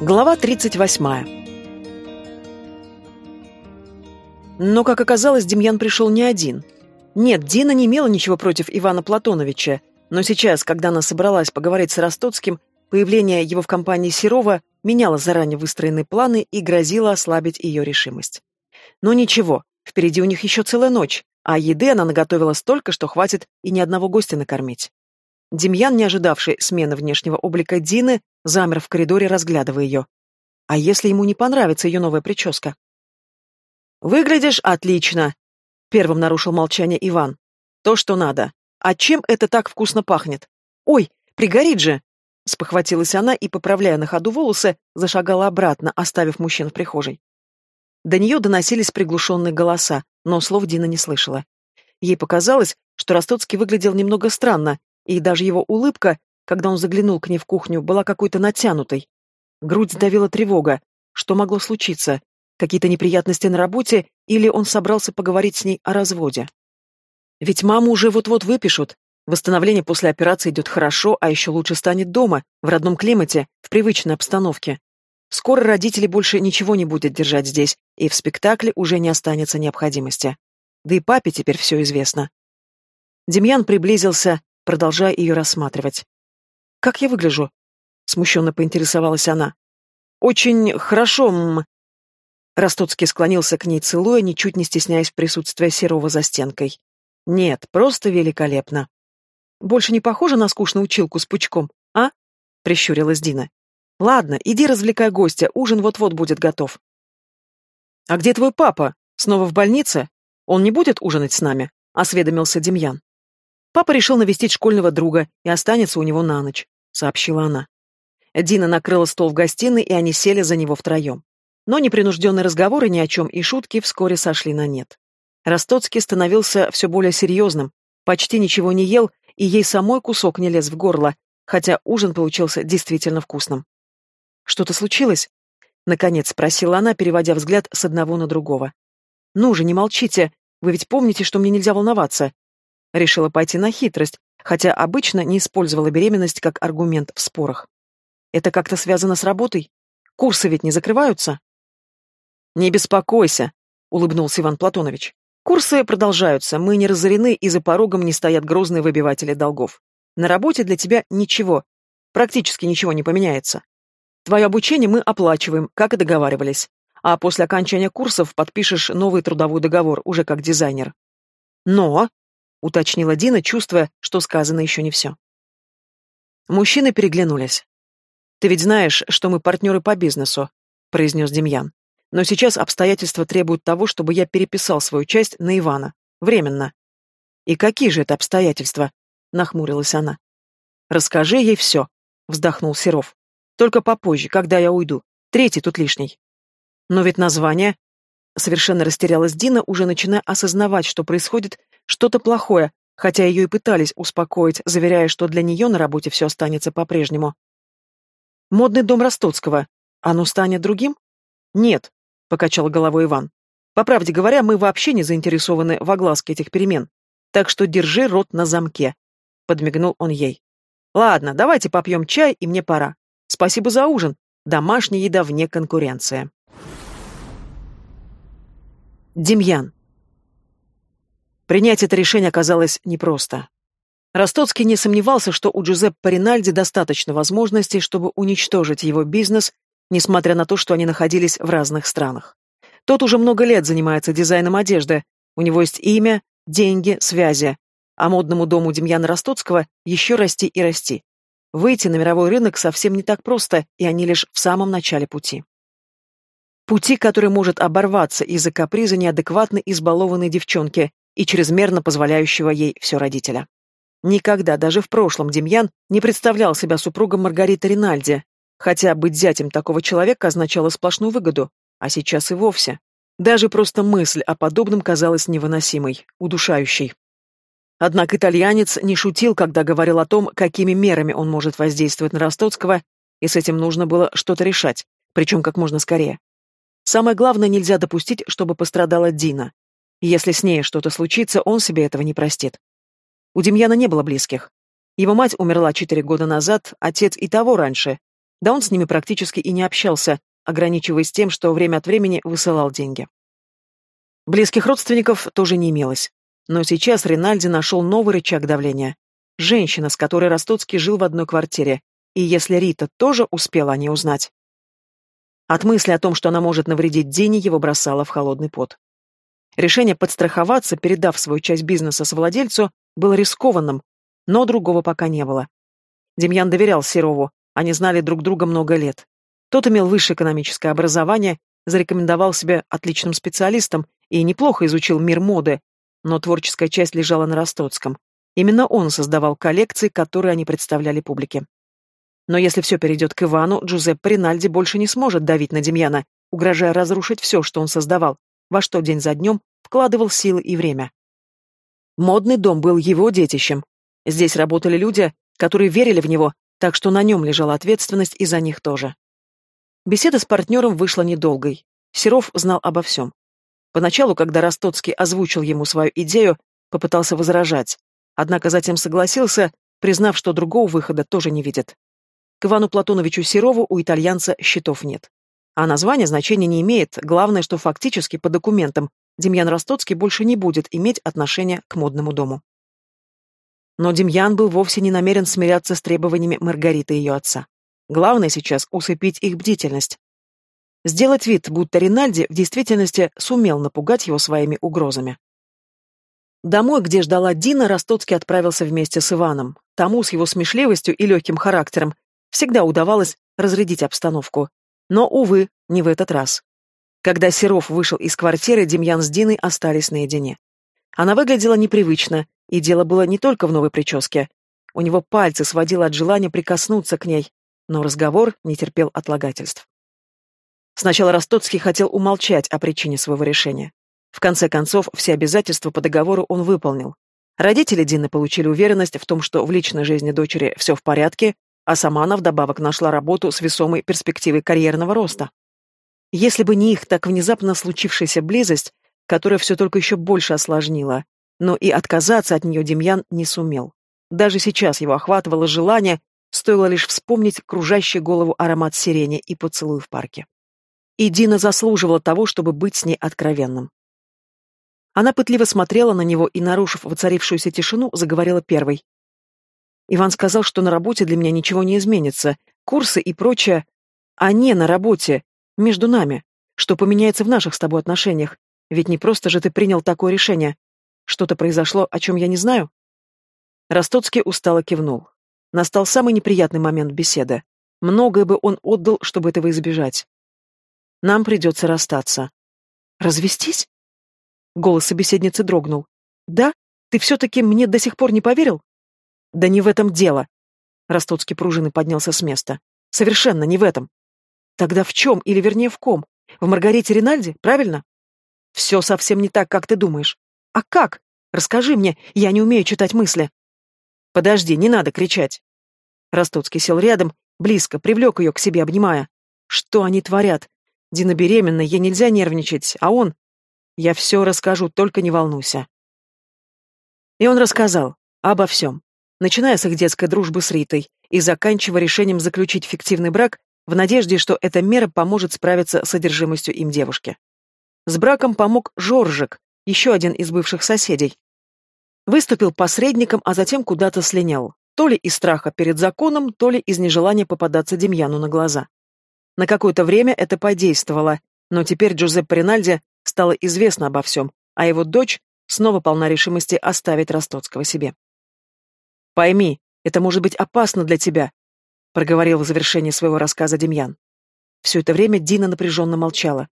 Глава 38. Но, как оказалось, Демьян пришел не один. Нет, Дина не имела ничего против Ивана Платоновича, но сейчас, когда она собралась поговорить с Ростоцким, появление его в компании Серова меняло заранее выстроенные планы и грозило ослабить ее решимость. Но ничего, впереди у них еще целая ночь, а еды она наготовила столько, что хватит и ни одного гостя накормить. Демьян, не ожидавший смены внешнего облика Дины, замер в коридоре, разглядывая ее. А если ему не понравится ее новая прическа? «Выглядишь отлично!» — первым нарушил молчание Иван. «То, что надо. А чем это так вкусно пахнет? Ой, пригорит же!» Спохватилась она и, поправляя на ходу волосы, зашагала обратно, оставив мужчин в прихожей. До нее доносились приглушенные голоса, но слов Дина не слышала. Ей показалось, что Ростоцкий выглядел немного странно, и даже его улыбка когда он заглянул к ней в кухню, была какой-то натянутой. Грудь сдавила тревога. Что могло случиться? Какие-то неприятности на работе, или он собрался поговорить с ней о разводе? Ведь маму уже вот-вот выпишут. Восстановление после операции идет хорошо, а еще лучше станет дома, в родном климате, в привычной обстановке. Скоро родители больше ничего не будет держать здесь, и в спектакле уже не останется необходимости. Да и папе теперь все известно. Демьян приблизился, продолжая ее рассматривать. «Как я выгляжу?» — смущенно поинтересовалась она. «Очень хорошо, м...» Ростоцкий склонился к ней, целуя, ничуть не стесняясь присутствия серого за стенкой. «Нет, просто великолепно». «Больше не похоже на скучную училку с пучком, а?» — прищурилась Дина. «Ладно, иди развлекай гостя, ужин вот-вот будет готов». «А где твой папа? Снова в больнице? Он не будет ужинать с нами?» — осведомился Демьян. Папа решил навестить школьного друга и останется у него на ночь, сообщила она. Дина накрыла стол в гостиной, и они сели за него втроем. Но непринужденные разговоры ни о чем и шутки вскоре сошли на нет. Ростоцкий становился все более серьезным, почти ничего не ел, и ей самой кусок не лез в горло, хотя ужин получился действительно вкусным. «Что-то случилось?» — наконец спросила она, переводя взгляд с одного на другого. «Ну же, не молчите, вы ведь помните, что мне нельзя волноваться решила пойти на хитрость, хотя обычно не использовала беременность как аргумент в спорах. Это как-то связано с работой? Курсы ведь не закрываются? Не беспокойся, улыбнулся Иван Платонович. Курсы продолжаются, мы не разорены и за порогом не стоят грозные выбиватели долгов. На работе для тебя ничего, практически ничего не поменяется. Твое обучение мы оплачиваем, как и договаривались. А после окончания курсов подпишешь новый трудовой договор, уже как дизайнер. Но, уточнила Дина, чувствуя, что сказано еще не все. Мужчины переглянулись. «Ты ведь знаешь, что мы партнеры по бизнесу», — произнес Демьян. «Но сейчас обстоятельства требуют того, чтобы я переписал свою часть на Ивана. Временно». «И какие же это обстоятельства?» — нахмурилась она. «Расскажи ей все», — вздохнул Серов. «Только попозже, когда я уйду. Третий тут лишний». «Но ведь название...» Совершенно растерялась Дина, уже начиная осознавать, что происходит, что-то плохое, хотя ее и пытались успокоить, заверяя, что для нее на работе все останется по-прежнему. «Модный дом Ростоцкого. Оно станет другим?» «Нет», — покачал головой Иван. «По правде говоря, мы вообще не заинтересованы в огласке этих перемен. Так что держи рот на замке», — подмигнул он ей. «Ладно, давайте попьем чай, и мне пора. Спасибо за ужин. Домашняя еда вне конкуренции». Демьян. Принять это решение оказалось непросто. Ростоцкий не сомневался, что у Джузеппе Ринальди достаточно возможностей, чтобы уничтожить его бизнес, несмотря на то, что они находились в разных странах. Тот уже много лет занимается дизайном одежды, у него есть имя, деньги, связи, а модному дому Демьяна Ростоцкого еще расти и расти. Выйти на мировой рынок совсем не так просто, и они лишь в самом начале пути. Пути, который может оборваться из-за каприза неадекватной избалованной девчонки, и чрезмерно позволяющего ей все родителя. Никогда, даже в прошлом, Демьян не представлял себя супругом Маргариты Ринальди, хотя быть зятем такого человека означало сплошную выгоду, а сейчас и вовсе. Даже просто мысль о подобном казалась невыносимой, удушающей. Однако итальянец не шутил, когда говорил о том, какими мерами он может воздействовать на Ростоцкого, и с этим нужно было что-то решать, причем как можно скорее. Самое главное, нельзя допустить, чтобы пострадала Дина. Если с ней что-то случится, он себе этого не простит. У Демьяна не было близких. Его мать умерла четыре года назад, отец и того раньше. Да он с ними практически и не общался, ограничиваясь тем, что время от времени высылал деньги. Близких родственников тоже не имелось. Но сейчас Ринальди нашел новый рычаг давления. Женщина, с которой Ростоцкий жил в одной квартире. И если Рита тоже успела о ней узнать. От мысли о том, что она может навредить Дине, его бросала в холодный пот. Решение подстраховаться, передав свою часть бизнеса с совладельцу, было рискованным, но другого пока не было. Демьян доверял Серову, они знали друг друга много лет. Тот имел высшее экономическое образование, зарекомендовал себя отличным специалистом и неплохо изучил мир моды, но творческая часть лежала на Ростоцком. Именно он создавал коллекции, которые они представляли публике. Но если все перейдет к Ивану, Джузеппе Ринальди больше не сможет давить на Демьяна, угрожая разрушить все, что он создавал во что день за днем вкладывал силы и время. Модный дом был его детищем. Здесь работали люди, которые верили в него, так что на нем лежала ответственность и за них тоже. Беседа с партнером вышла недолгой. Серов знал обо всем. Поначалу, когда Ростоцкий озвучил ему свою идею, попытался возражать, однако затем согласился, признав, что другого выхода тоже не видит. К Ивану Платоновичу Серову у итальянца счетов нет. А название значения не имеет, главное, что фактически по документам Демьян Ростоцкий больше не будет иметь отношения к модному дому. Но Демьян был вовсе не намерен смиряться с требованиями Маргариты и ее отца. Главное сейчас — усыпить их бдительность. Сделать вид, будто Ринальди в действительности сумел напугать его своими угрозами. Домой, где ждала Дина, Ростоцкий отправился вместе с Иваном. Тому с его смешливостью и легким характером всегда удавалось разрядить обстановку. Но, увы, не в этот раз. Когда Серов вышел из квартиры, Демьян с Диной остались наедине. Она выглядела непривычно, и дело было не только в новой прическе. У него пальцы сводило от желания прикоснуться к ней, но разговор не терпел отлагательств. Сначала Ростоцкий хотел умолчать о причине своего решения. В конце концов, все обязательства по договору он выполнил. Родители Дины получили уверенность в том, что в личной жизни дочери все в порядке, а сама она вдобавок нашла работу с весомой перспективой карьерного роста. Если бы не их так внезапно случившаяся близость, которая все только еще больше осложнила, но и отказаться от нее Демьян не сумел. Даже сейчас его охватывало желание, стоило лишь вспомнить кружащий голову аромат сирени и поцелуй в парке. И Дина заслуживала того, чтобы быть с ней откровенным. Она пытливо смотрела на него и, нарушив воцарившуюся тишину, заговорила первой. Иван сказал, что на работе для меня ничего не изменится, курсы и прочее. А не на работе, между нами. Что поменяется в наших с тобой отношениях? Ведь не просто же ты принял такое решение. Что-то произошло, о чем я не знаю?» Ростоцкий устало кивнул. Настал самый неприятный момент беседы. Многое бы он отдал, чтобы этого избежать. «Нам придется расстаться». «Развестись?» Голос собеседницы дрогнул. «Да? Ты все-таки мне до сих пор не поверил?» Да не в этом дело. Ростоцкий пружины поднялся с места. Совершенно не в этом. Тогда в чем, или вернее в ком? В Маргарите Ринальди, правильно? Все совсем не так, как ты думаешь. А как? Расскажи мне, я не умею читать мысли. Подожди, не надо кричать. Ростоцкий сел рядом, близко, привлек ее к себе, обнимая. Что они творят? Дина беременна, ей нельзя нервничать, а он... Я все расскажу, только не волнуйся. И он рассказал обо всем начиная с их детской дружбы с Ритой и заканчивая решением заключить фиктивный брак в надежде, что эта мера поможет справиться с одержимостью им девушки. С браком помог Жоржик, еще один из бывших соседей. Выступил посредником, а затем куда-то слинял, то ли из страха перед законом, то ли из нежелания попадаться Демьяну на глаза. На какое-то время это подействовало, но теперь Джузеппе Ринальди стало известно обо всем, а его дочь снова полна решимости оставить Ростоцкого себе. Пойми, это может быть опасно для тебя, проговорил в завершении своего рассказа Демьян. Все это время Дина напряженно молчала.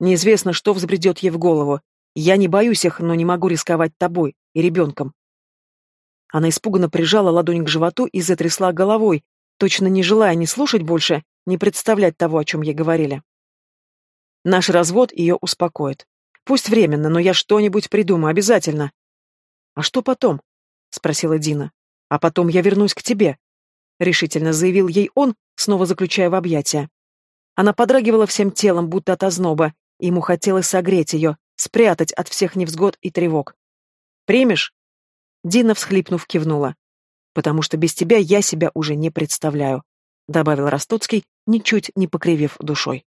Неизвестно, что взбредет ей в голову. Я не боюсь их, но не могу рисковать тобой и ребенком. Она испуганно прижала ладонь к животу и затрясла головой, точно не желая ни слушать больше, ни представлять того, о чем ей говорили. Наш развод ее успокоит. Пусть временно, но я что-нибудь придумаю обязательно. А что потом? спросила Дина а потом я вернусь к тебе», — решительно заявил ей он, снова заключая в объятия. Она подрагивала всем телом, будто от озноба, и ему хотелось согреть ее, спрятать от всех невзгод и тревог. «Примешь?» Дина, всхлипнув, кивнула. «Потому что без тебя я себя уже не представляю», — добавил Ростоцкий, ничуть не покривив душой.